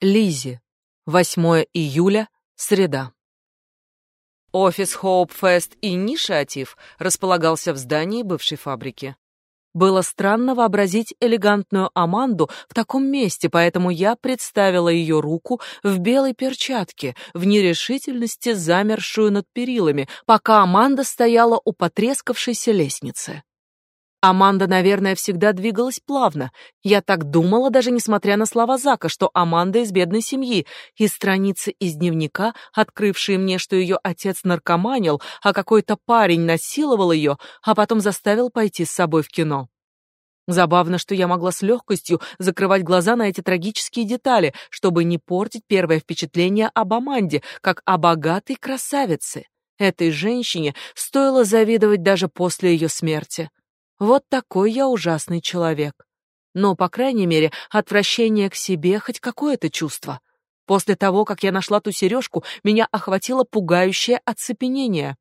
Лизи. 8 июля, среда. Офис Fest Initiative располагался в здании бывшей фабрики. Было странно вообразить элегантную Аманду в таком месте, поэтому я представила ее руку в белой перчатке, в нерешительности замершую над перилами, пока Аманда стояла у потрескавшейся лестницы. Аманда, наверное, всегда двигалась плавно. Я так думала, даже несмотря на слова Зака, что Аманда из бедной семьи, и страницы из дневника, открывшие мне, что ее отец наркоманил, а какой-то парень насиловал ее, а потом заставил пойти с собой в кино. Забавно, что я могла с легкостью закрывать глаза на эти трагические детали, чтобы не портить первое впечатление об Аманде, как о богатой красавице. Этой женщине стоило завидовать даже после ее смерти. Вот такой я ужасный человек. Но, по крайней мере, отвращение к себе хоть какое-то чувство. После того, как я нашла ту сережку, меня охватило пугающее оцепенение.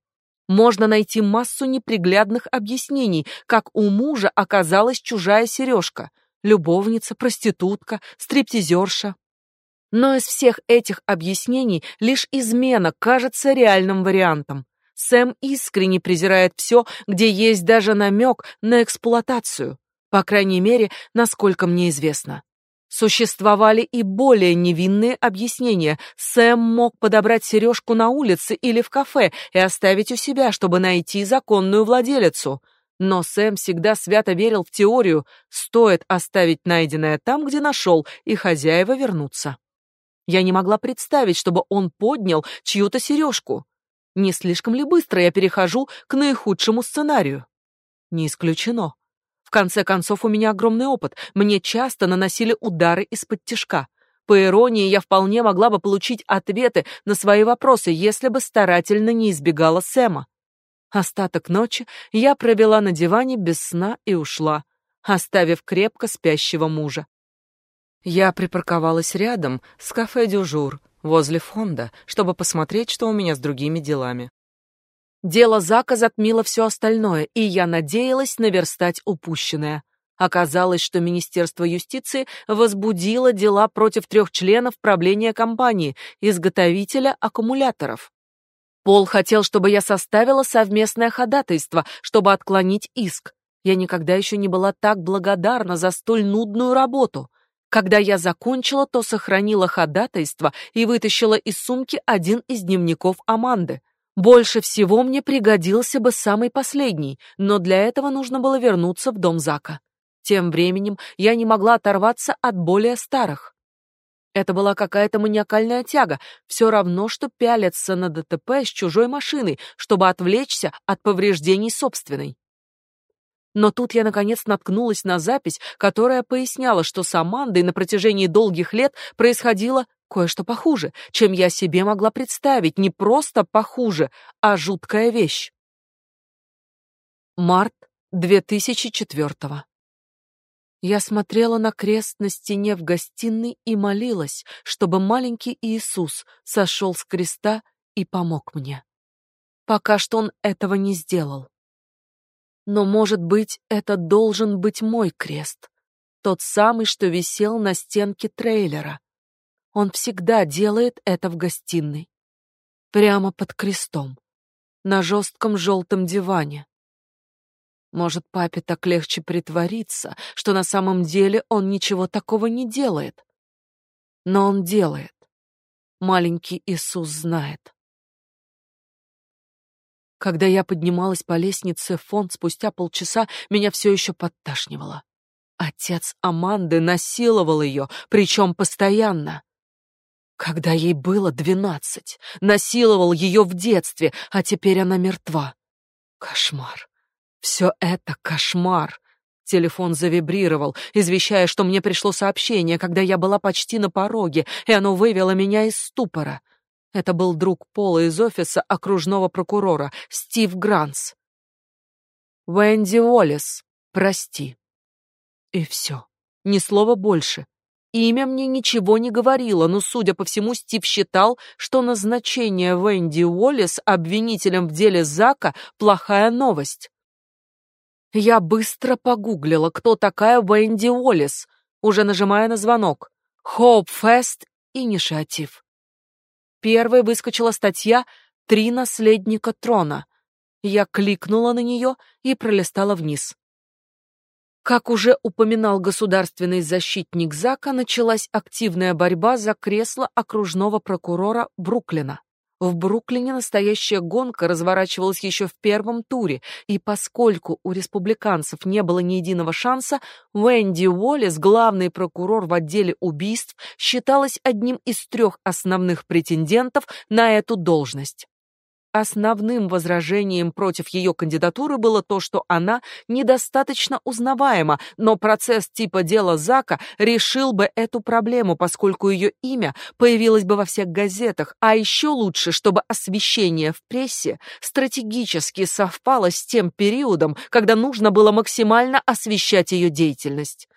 Можно найти массу неприглядных объяснений, как у мужа оказалась чужая сережка. Любовница, проститутка, стриптизерша. Но из всех этих объяснений лишь измена кажется реальным вариантом. Сэм искренне презирает все, где есть даже намек на эксплуатацию. По крайней мере, насколько мне известно. Существовали и более невинные объяснения. Сэм мог подобрать сережку на улице или в кафе и оставить у себя, чтобы найти законную владелицу. Но Сэм всегда свято верил в теорию, стоит оставить найденное там, где нашел, и хозяева вернутся. Я не могла представить, чтобы он поднял чью-то сережку. Не слишком ли быстро я перехожу к наихудшему сценарию? Не исключено. В конце концов, у меня огромный опыт. Мне часто наносили удары из-под тишка. По иронии, я вполне могла бы получить ответы на свои вопросы, если бы старательно не избегала Сэма. Остаток ночи я провела на диване без сна и ушла, оставив крепко спящего мужа. Я припарковалась рядом с кафе «Дюжур», возле фонда, чтобы посмотреть, что у меня с другими делами. Дело Зака затмило все остальное, и я надеялась наверстать упущенное. Оказалось, что Министерство юстиции возбудило дела против трех членов правления компании, изготовителя аккумуляторов. Пол хотел, чтобы я составила совместное ходатайство, чтобы отклонить иск. Я никогда еще не была так благодарна за столь нудную работу. Когда я закончила, то сохранила ходатайство и вытащила из сумки один из дневников Аманды. Больше всего мне пригодился бы самый последний, но для этого нужно было вернуться в дом Зака. Тем временем я не могла оторваться от более старых. Это была какая-то маниакальная тяга, все равно, что пялиться на ДТП с чужой машиной, чтобы отвлечься от повреждений собственной. Но тут я наконец наткнулась на запись, которая поясняла, что с Амандой на протяжении долгих лет происходило кое-что похуже, чем я себе могла представить, не просто похуже, а жуткая вещь. Март 2004 Я смотрела на крест на стене в гостиной и молилась, чтобы маленький Иисус сошел с креста и помог мне. Пока что он этого не сделал. Но, может быть, это должен быть мой крест. Тот самый, что висел на стенке трейлера. Он всегда делает это в гостиной. Прямо под крестом. На жестком желтом диване. Может, папе так легче притвориться, что на самом деле он ничего такого не делает. Но он делает. Маленький Иисус знает. Когда я поднималась по лестнице в фонд спустя полчаса, меня все еще подташнивало. Отец Аманды насиловал ее, причем постоянно. Когда ей было двенадцать, насиловал ее в детстве, а теперь она мертва. Кошмар. Все это кошмар. Телефон завибрировал, извещая, что мне пришло сообщение, когда я была почти на пороге, и оно вывело меня из ступора. Это был друг Пола из офиса окружного прокурора, Стив Гранс. Венди Уоллес, прости. И все. Ни слова больше. Имя мне ничего не говорило, но, судя по всему, Стив считал, что назначение Венди Уоллес обвинителем в деле Зака — плохая новость. Я быстро погуглила, кто такая Венди Уоллес, уже нажимая на звонок. Fest инициатив. Первой выскочила статья «Три наследника трона». Я кликнула на нее и пролистала вниз. Как уже упоминал государственный защитник Зака, началась активная борьба за кресло окружного прокурора Бруклина. В Бруклине настоящая гонка разворачивалась еще в первом туре, и поскольку у республиканцев не было ни единого шанса, Уэнди Уоллес, главный прокурор в отделе убийств, считалась одним из трех основных претендентов на эту должность. Основным возражением против ее кандидатуры было то, что она недостаточно узнаваема, но процесс типа дела Зака решил бы эту проблему, поскольку ее имя появилось бы во всех газетах, а еще лучше, чтобы освещение в прессе стратегически совпало с тем периодом, когда нужно было максимально освещать ее деятельность.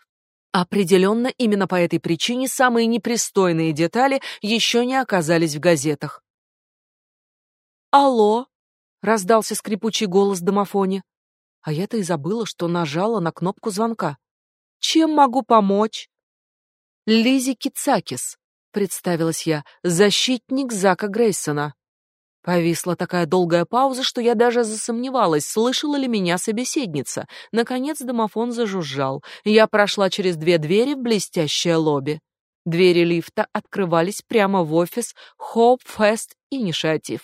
Определенно, именно по этой причине самые непристойные детали еще не оказались в газетах. «Алло!» — раздался скрипучий голос в домофоне. А я-то и забыла, что нажала на кнопку звонка. «Чем могу помочь?» «Лизи Кицакис», — представилась я, — «защитник Зака Грейсона». Повисла такая долгая пауза, что я даже засомневалась, слышала ли меня собеседница. Наконец домофон зажужжал. Я прошла через две двери в блестящее лобби. Двери лифта открывались прямо в офис Hope Fest Initiative.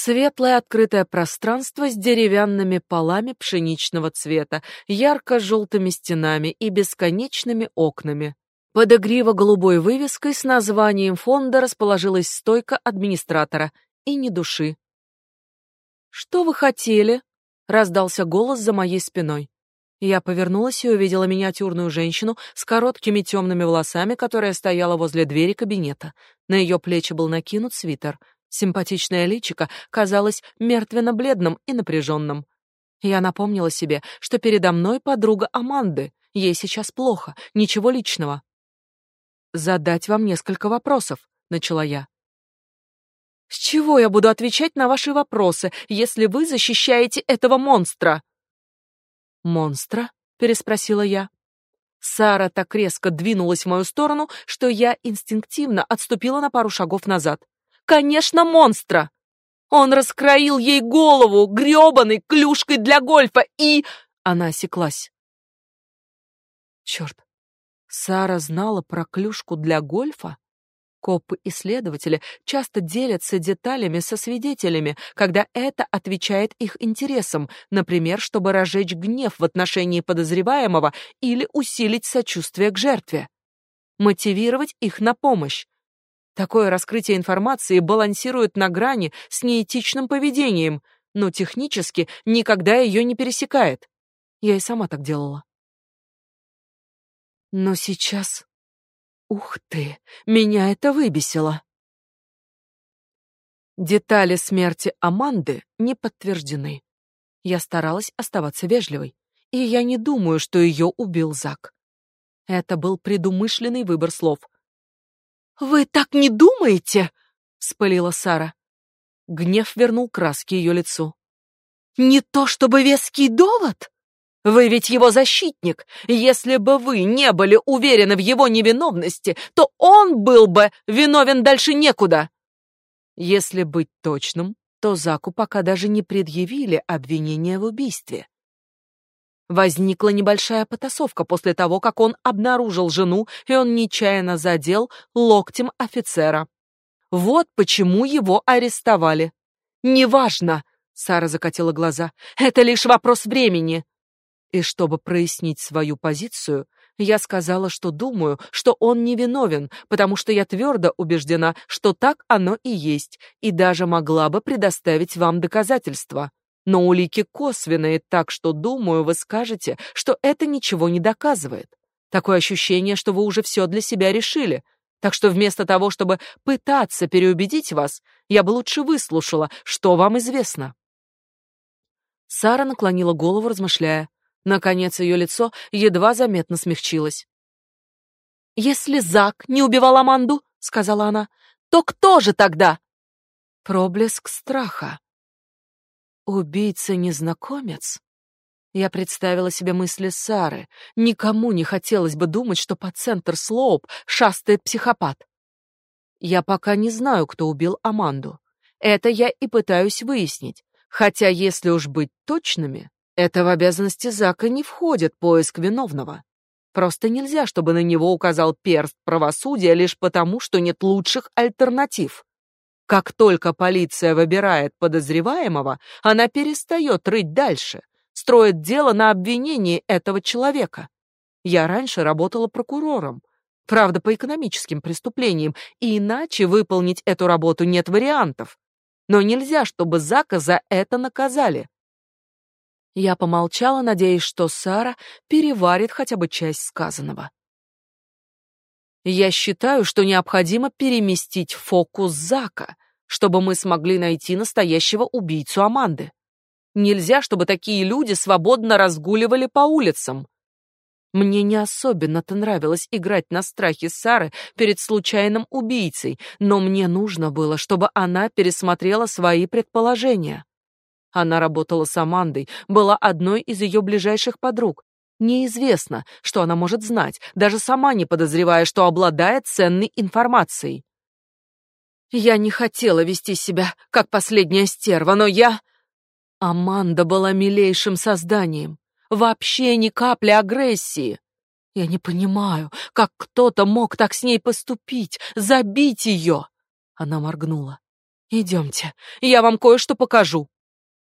Светлое открытое пространство с деревянными полами пшеничного цвета, ярко-желтыми стенами и бесконечными окнами. Под игриво-голубой вывеской с названием фонда расположилась стойка администратора и ни души. «Что вы хотели?» — раздался голос за моей спиной. Я повернулась и увидела миниатюрную женщину с короткими темными волосами, которая стояла возле двери кабинета. На ее плечи был накинут свитер — Симпатичное личико казалось мертвенно-бледным и напряженным. Я напомнила себе, что передо мной подруга Аманды. Ей сейчас плохо, ничего личного. «Задать вам несколько вопросов», — начала я. «С чего я буду отвечать на ваши вопросы, если вы защищаете этого монстра?» «Монстра?» — переспросила я. Сара так резко двинулась в мою сторону, что я инстинктивно отступила на пару шагов назад. Конечно, монстра. Он раскроил ей голову грёбаной клюшкой для гольфа и... Она осеклась. Черт, Сара знала про клюшку для гольфа? Копы и следователи часто делятся деталями со свидетелями, когда это отвечает их интересам, например, чтобы разжечь гнев в отношении подозреваемого или усилить сочувствие к жертве. Мотивировать их на помощь. Такое раскрытие информации балансирует на грани с неэтичным поведением, но технически никогда ее не пересекает. Я и сама так делала. Но сейчас... Ух ты, меня это выбесило. Детали смерти Аманды не подтверждены. Я старалась оставаться вежливой, и я не думаю, что ее убил Зак. Это был предумышленный выбор слов — «Вы так не думаете?» — вспылила Сара. Гнев вернул краски ее лицу. «Не то чтобы веский довод? Вы ведь его защитник. Если бы вы не были уверены в его невиновности, то он был бы виновен дальше некуда». Если быть точным, то Заку пока даже не предъявили обвинения в убийстве. Возникла небольшая потасовка после того, как он обнаружил жену, и он нечаянно задел локтем офицера. Вот почему его арестовали. Неважно, Сара закатила глаза. Это лишь вопрос времени. И чтобы прояснить свою позицию, я сказала, что думаю, что он невиновен, потому что я твердо убеждена, что так оно и есть, и даже могла бы предоставить вам доказательства но улики косвенные, так что, думаю, вы скажете, что это ничего не доказывает. Такое ощущение, что вы уже все для себя решили. Так что вместо того, чтобы пытаться переубедить вас, я бы лучше выслушала, что вам известно. Сара наклонила голову, размышляя. Наконец ее лицо едва заметно смягчилось. «Если Зак не убивал Аманду, — сказала она, — то кто же тогда?» Проблеск страха. Убийца-незнакомец? Я представила себе мысли Сары. Никому не хотелось бы думать, что по центр Слоуп шастает психопат. Я пока не знаю, кто убил Аманду. Это я и пытаюсь выяснить. Хотя, если уж быть точными, это в обязанности Зака не входит поиск виновного. Просто нельзя, чтобы на него указал перст правосудия лишь потому, что нет лучших альтернатив. Как только полиция выбирает подозреваемого, она перестает рыть дальше, строит дело на обвинении этого человека. Я раньше работала прокурором, правда, по экономическим преступлениям, и иначе выполнить эту работу нет вариантов. Но нельзя, чтобы Зака за это наказали. Я помолчала, надеясь, что Сара переварит хотя бы часть сказанного. Я считаю, что необходимо переместить фокус Зака, чтобы мы смогли найти настоящего убийцу Аманды. Нельзя, чтобы такие люди свободно разгуливали по улицам. Мне не особенно-то нравилось играть на страхе Сары перед случайным убийцей, но мне нужно было, чтобы она пересмотрела свои предположения. Она работала с Амандой, была одной из ее ближайших подруг, Неизвестно, что она может знать, даже сама не подозревая, что обладает ценной информацией. Я не хотела вести себя как последняя стерва, но я Аманда была милейшим созданием, вообще ни капли агрессии. Я не понимаю, как кто-то мог так с ней поступить, забить ее. Она моргнула. Идемте, я вам кое-что покажу.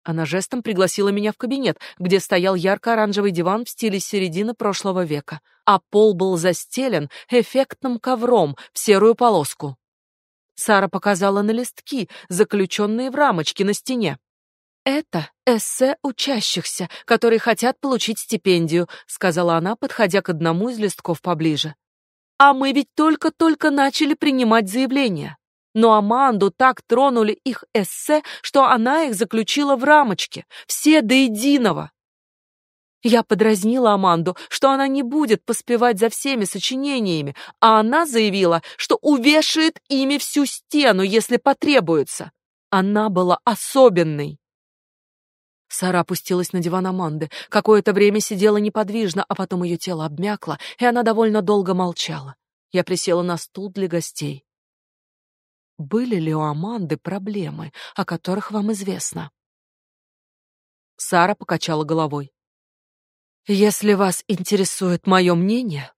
Она жестом пригласила меня в кабинет, где стоял ярко-оранжевый диван в стиле середины прошлого века, а пол был застелен эффектным ковром в серую полоску. Сара показала на листки, заключенные в рамочки на стене. Это эссе учащихся, которые хотят получить стипендию, сказала она, подходя к одному из листков поближе. А мы ведь только-только начали принимать заявления. Но Аманду так тронули их эссе, что она их заключила в рамочке, все до единого. Я подразнила Аманду, что она не будет поспевать за всеми сочинениями, а она заявила, что увешает ими всю стену, если потребуется. Она была особенной. Сара опустилась на диван Аманды, какое-то время сидела неподвижно, а потом ее тело обмякло, и она довольно долго молчала. Я присела на стул для гостей. Были ли у Аманды проблемы, о которых вам известно? Сара покачала головой. Если вас интересует мое мнение,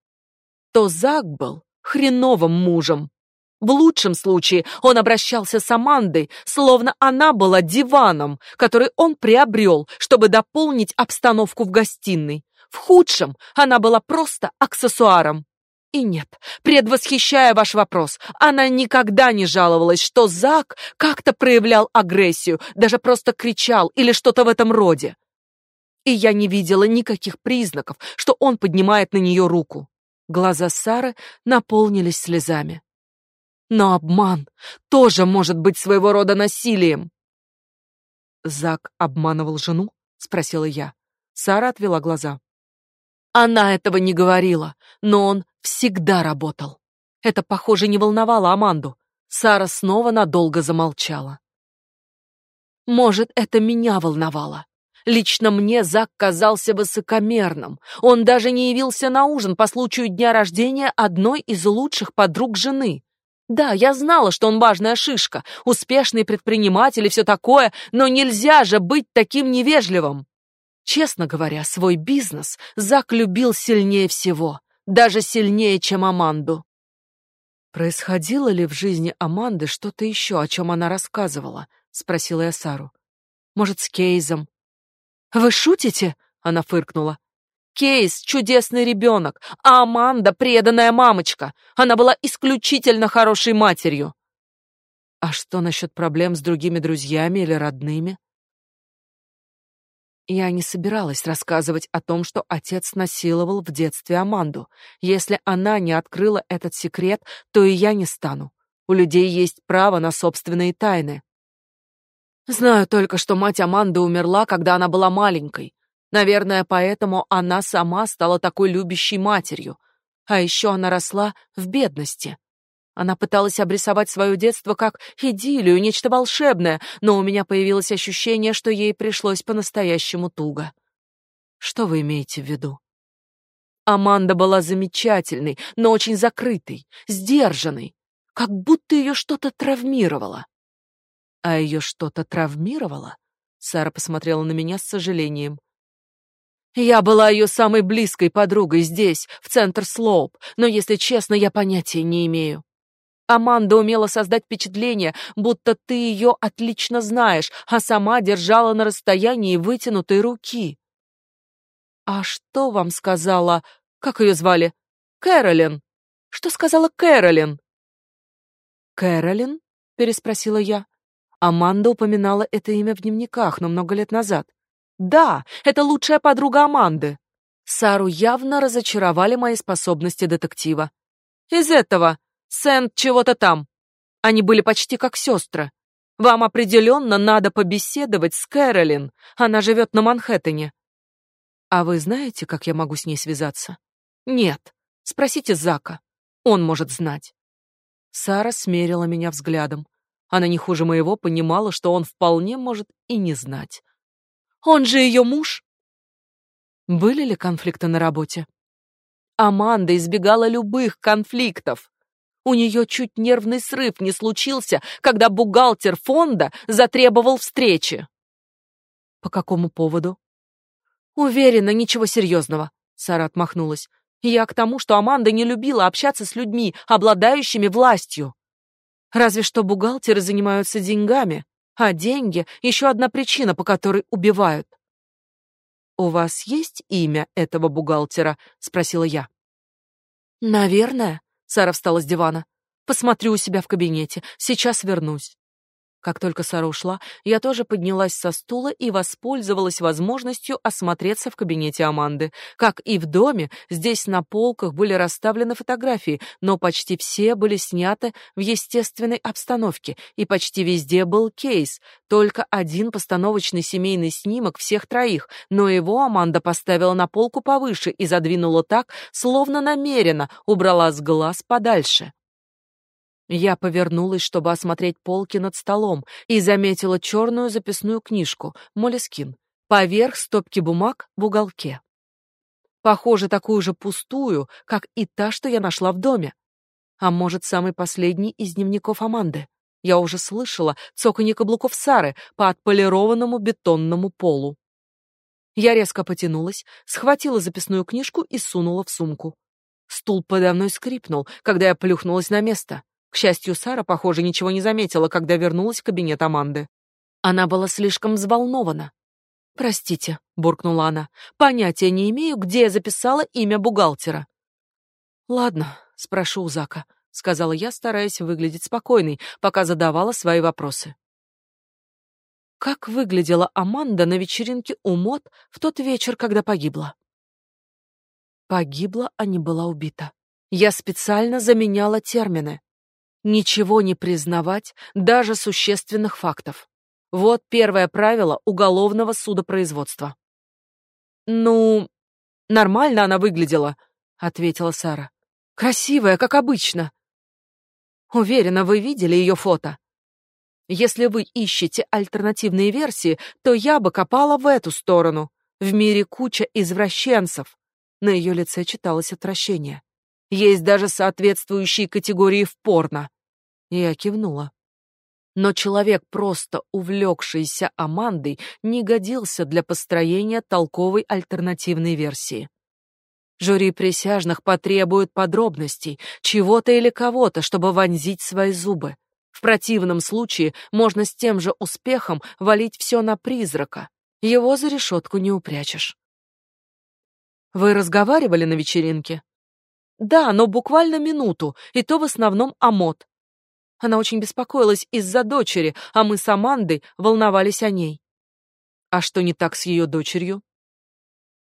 то Зак был хреновым мужем. В лучшем случае он обращался с Амандой, словно она была диваном, который он приобрел, чтобы дополнить обстановку в гостиной. В худшем она была просто аксессуаром. И нет, предвосхищая ваш вопрос, она никогда не жаловалась, что Зак как-то проявлял агрессию, даже просто кричал или что-то в этом роде. И я не видела никаких признаков, что он поднимает на нее руку. Глаза Сары наполнились слезами. Но обман тоже может быть своего рода насилием. Зак обманывал жену? спросила я. Сара отвела глаза. Она этого не говорила, но он всегда работал. Это, похоже, не волновало Аманду. Сара снова надолго замолчала. Может, это меня волновало. Лично мне Зак казался высокомерным. Он даже не явился на ужин по случаю дня рождения одной из лучших подруг жены. Да, я знала, что он важная шишка, успешный предприниматель и все такое, но нельзя же быть таким невежливым. Честно говоря, свой бизнес Зак любил сильнее всего, даже сильнее, чем Аманду. Происходило ли в жизни Аманды что-то еще, о чем она рассказывала? спросила я Сару. Может, с Кейзом? Вы шутите? Она фыркнула. Кейс чудесный ребенок, а Аманда преданная мамочка. Она была исключительно хорошей матерью. А что насчет проблем с другими друзьями или родными? Я не собиралась рассказывать о том, что отец насиловал в детстве Аманду. Если она не открыла этот секрет, то и я не стану. У людей есть право на собственные тайны. Знаю только, что мать Аманды умерла, когда она была маленькой. Наверное, поэтому она сама стала такой любящей матерью. А еще она росла в бедности. Она пыталась обрисовать свое детство как идиллию, нечто волшебное, но у меня появилось ощущение, что ей пришлось по-настоящему туго. Что вы имеете в виду? Аманда была замечательной, но очень закрытой, сдержанной. как будто ее что-то травмировало. А ее что-то травмировало? Сара посмотрела на меня с сожалением. Я была ее самой близкой подругой здесь, в центр Слоуп, но, если честно, я понятия не имею. Аманда умела создать впечатление, будто ты ее отлично знаешь, а сама держала на расстоянии вытянутой руки. А что вам сказала, как ее звали? Кэролин. Что сказала Кэролин? Кэролин? переспросила я. Аманда упоминала это имя в дневниках, но много лет назад. Да, это лучшая подруга Аманды. Сару явно разочаровали мои способности детектива. Из этого Сент чего-то там. Они были почти как сестры. Вам определенно надо побеседовать с Кэролин. Она живет на Манхэттене. А вы знаете, как я могу с ней связаться? Нет. Спросите Зака. Он может знать. Сара смерила меня взглядом. Она не хуже моего понимала, что он вполне может и не знать. Он же ее муж. Были ли конфликты на работе? Аманда избегала любых конфликтов. У нее чуть нервный срыв не случился, когда бухгалтер фонда затребовал встречи. По какому поводу? Уверена, ничего серьезного. Сара отмахнулась. Я к тому, что Аманда не любила общаться с людьми, обладающими властью. Разве что бухгалтеры занимаются деньгами, а деньги еще одна причина, по которой убивают. У вас есть имя этого бухгалтера, спросила я. Наверное, Сара встала с дивана. Посмотрю у себя в кабинете. Сейчас вернусь. Как только Сара ушла, я тоже поднялась со стула и воспользовалась возможностью осмотреться в кабинете Аманды. Как и в доме, здесь на полках были расставлены фотографии, но почти все были сняты в естественной обстановке, и почти везде был кейс. Только один постановочный семейный снимок всех троих, но его Аманда поставила на полку повыше и задвинула так, словно намеренно убрала с глаз подальше. Я повернулась, чтобы осмотреть полки над столом, и заметила черную записную книжку Молескин поверх стопки бумаг в уголке. Похоже, такую же пустую, как и та, что я нашла в доме. А может, самый последний из дневников Аманды. Я уже слышала цоканье каблуков Сары по отполированному бетонному полу. Я резко потянулась, схватила записную книжку и сунула в сумку. Стул подо мной скрипнул, когда я плюхнулась на место. К счастью, Сара, похоже, ничего не заметила, когда вернулась в кабинет Аманды. Она была слишком взволнована. «Простите», — буркнула она, — «понятия не имею, где я записала имя бухгалтера». «Ладно, спрошу у Зака», — сказала я, стараясь выглядеть спокойной, пока задавала свои вопросы. Как выглядела Аманда на вечеринке у Мот в тот вечер, когда погибла? Погибла, а не была убита. Я специально заменяла термины ничего не признавать, даже существенных фактов. Вот первое правило уголовного судопроизводства. Ну, нормально она выглядела, ответила Сара. Красивая, как обычно. Уверена, вы видели ее фото. Если вы ищете альтернативные версии, то я бы копала в эту сторону. В мире куча извращенцев. На ее лице читалось отвращение. Есть даже соответствующие категории в порно. Я кивнула. Но человек, просто увлекшийся Амандой, не годился для построения толковой альтернативной версии. Жюри присяжных потребует подробностей, чего-то или кого-то, чтобы вонзить свои зубы. В противном случае можно с тем же успехом валить все на призрака. Его за решетку не упрячешь. Вы разговаривали на вечеринке? Да, но буквально минуту, и то в основном о мод. Она очень беспокоилась из-за дочери, а мы с Амандой волновались о ней. А что не так с ее дочерью?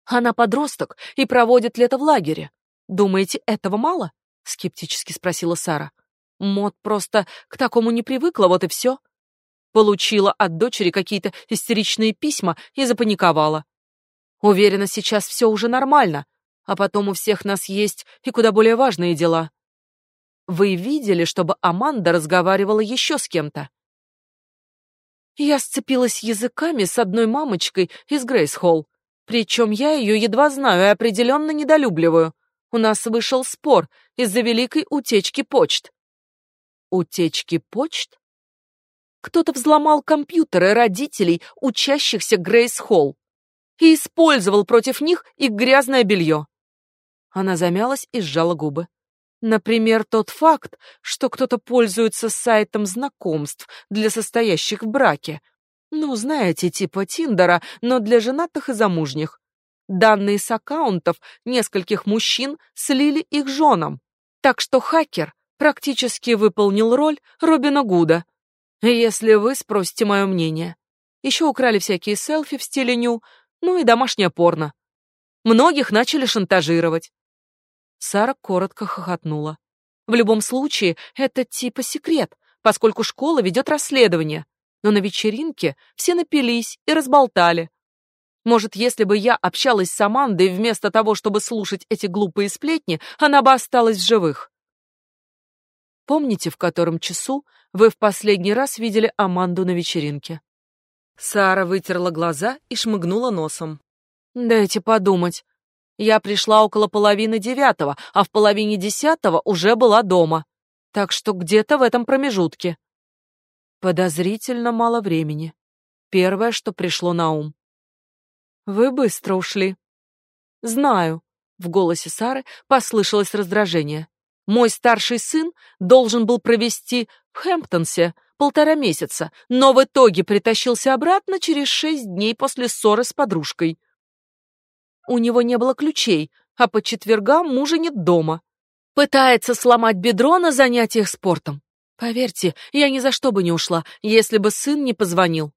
Она подросток и проводит лето в лагере. Думаете, этого мало? скептически спросила Сара. Мод просто к такому не привыкла, вот и все. Получила от дочери какие-то истеричные письма и запаниковала. Уверена, сейчас все уже нормально, а потом у всех нас есть и куда более важные дела. Вы видели, чтобы Аманда разговаривала еще с кем-то? Я сцепилась языками с одной мамочкой из Грейс-Холл. Причем я ее едва знаю и определенно недолюбливаю. У нас вышел спор из-за великой утечки почт. Утечки почт? Кто-то взломал компьютеры родителей, учащихся Грейс Холл, и использовал против них их грязное белье. Она замялась и сжала губы. Например, тот факт, что кто-то пользуется сайтом знакомств для состоящих в браке. Ну, знаете, типа Тиндера, но для женатых и замужних. Данные с аккаунтов нескольких мужчин слили их женам. Так что хакер практически выполнил роль Робина Гуда, если вы спросите мое мнение. Еще украли всякие селфи в стиле ню, ну и домашнее порно. Многих начали шантажировать. Сара коротко хохотнула. В любом случае, это типа секрет, поскольку школа ведет расследование. Но на вечеринке все напились и разболтали. Может, если бы я общалась с Амандой вместо того, чтобы слушать эти глупые сплетни, она бы осталась в живых. Помните, в котором часу вы в последний раз видели Аманду на вечеринке? Сара вытерла глаза и шмыгнула носом. Дайте подумать. Я пришла около половины девятого, а в половине десятого уже была дома. Так что где-то в этом промежутке. Подозрительно мало времени. Первое, что пришло на ум. Вы быстро ушли. Знаю. В голосе Сары послышалось раздражение. Мой старший сын должен был провести в Хэмптонсе полтора месяца, но в итоге притащился обратно через шесть дней после ссоры с подружкой. У него не было ключей, а по четвергам мужа нет дома. Пытается сломать бедро на занятиях спортом. Поверьте, я ни за что бы не ушла, если бы сын не позвонил.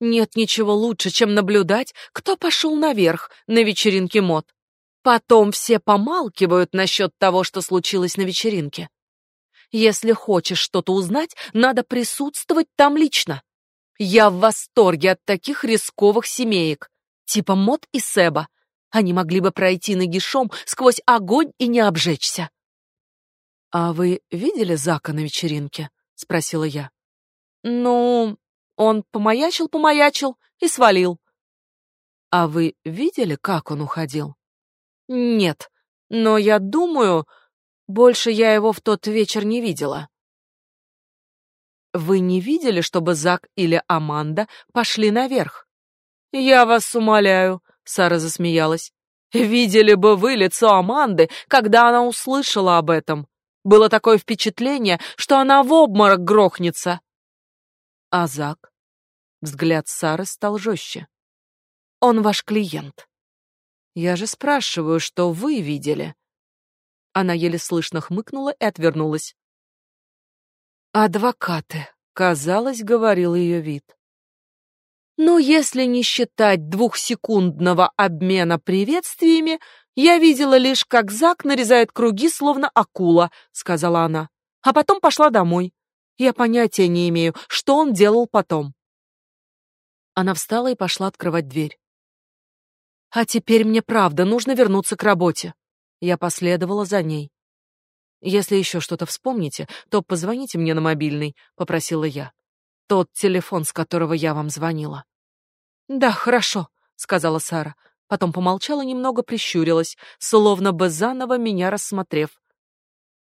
Нет ничего лучше, чем наблюдать, кто пошел наверх на вечеринке мод. Потом все помалкивают насчет того, что случилось на вечеринке. Если хочешь что-то узнать, надо присутствовать там лично. Я в восторге от таких рисковых семеек, типа Мод и Себа. Они могли бы пройти нагишом сквозь огонь и не обжечься. А вы видели Зака на вечеринке? спросила я. Ну, он помаячил-помаячил и свалил. А вы видели, как он уходил? Нет, но я думаю, больше я его в тот вечер не видела. Вы не видели, чтобы Зак или Аманда пошли наверх? Я вас умоляю, Сара засмеялась. Видели бы вы лицо Аманды, когда она услышала об этом. Было такое впечатление, что она в обморок грохнется. А Зак? Взгляд Сары стал жестче. Он ваш клиент. Я же спрашиваю, что вы видели. Она еле слышно хмыкнула и отвернулась. Адвокаты, казалось, говорил ее вид. Но если не считать двухсекундного обмена приветствиями, я видела лишь, как Зак нарезает круги, словно акула, сказала она. А потом пошла домой. Я понятия не имею, что он делал потом. Она встала и пошла открывать дверь. А теперь мне правда нужно вернуться к работе. Я последовала за ней. Если еще что-то вспомните, то позвоните мне на мобильный, попросила я. Тот телефон, с которого я вам звонила. Да, хорошо, сказала Сара. Потом помолчала немного, прищурилась, словно бы заново меня рассмотрев.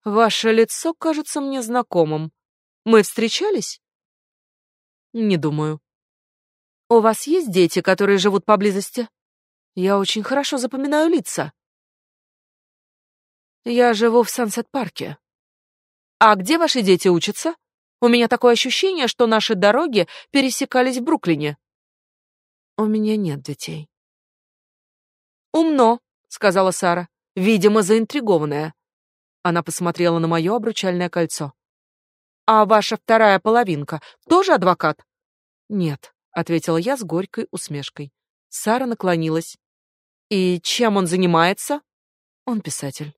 Ваше лицо кажется мне знакомым. Мы встречались? Не думаю. У вас есть дети, которые живут поблизости? Я очень хорошо запоминаю лица. Я живу в Сансет-парке. А где ваши дети учатся? У меня такое ощущение, что наши дороги пересекались в Бруклине. У меня нет детей. Умно, сказала Сара, видимо, заинтригованная. Она посмотрела на мое обручальное кольцо. А ваша вторая половинка тоже адвокат? Нет, ответила я с горькой усмешкой. Сара наклонилась. И чем он занимается? Он писатель.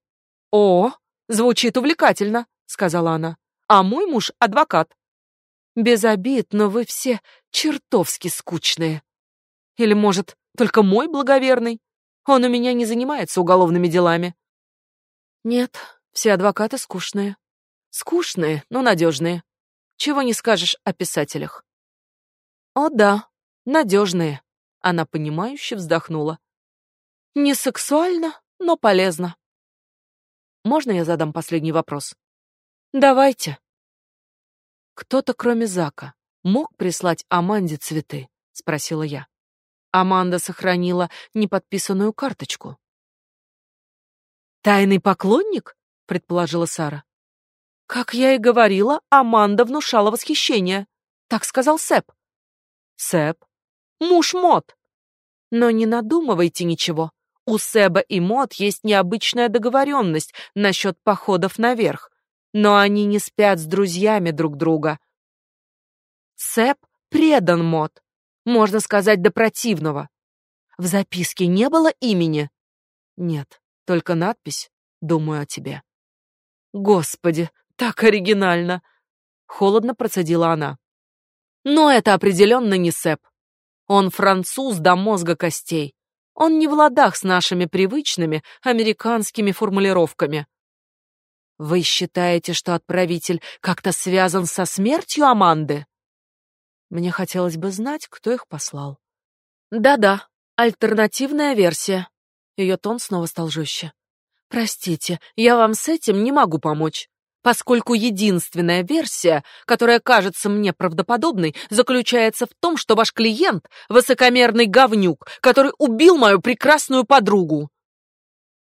О, звучит увлекательно, сказала она. А мой муж адвокат. Без обид, но вы все чертовски скучные. Или, может, только мой благоверный? Он у меня не занимается уголовными делами. Нет, все адвокаты скучные. Скучные, но надежные. Чего не скажешь о писателях. О да, надежные. Она понимающе вздохнула. Не сексуально, но полезно. Можно я задам последний вопрос? Давайте. Кто-то, кроме Зака, мог прислать Аманде цветы? спросила я. Аманда сохранила неподписанную карточку. Тайный поклонник? предположила Сара. Как я и говорила, Аманда внушала восхищение. Так сказал Сэб. Сэб? Муж Мод. Но не надумывайте ничего. У Сэба и Мод есть необычная договоренность насчет походов наверх, но они не спят с друзьями друг друга. Сэб предан Мод, можно сказать до противного. В записке не было имени? Нет, только надпись «Думаю о тебе». Господи, так оригинально, холодно процедила она. Но это определенно не Сэп. Он француз до мозга костей. Он не в ладах с нашими привычными американскими формулировками. Вы считаете, что отправитель как-то связан со смертью Аманды? Мне хотелось бы знать, кто их послал. Да-да, альтернативная версия. Ее тон снова стал жестче. Простите, я вам с этим не могу помочь поскольку единственная версия, которая кажется мне правдоподобной, заключается в том, что ваш клиент — высокомерный говнюк, который убил мою прекрасную подругу.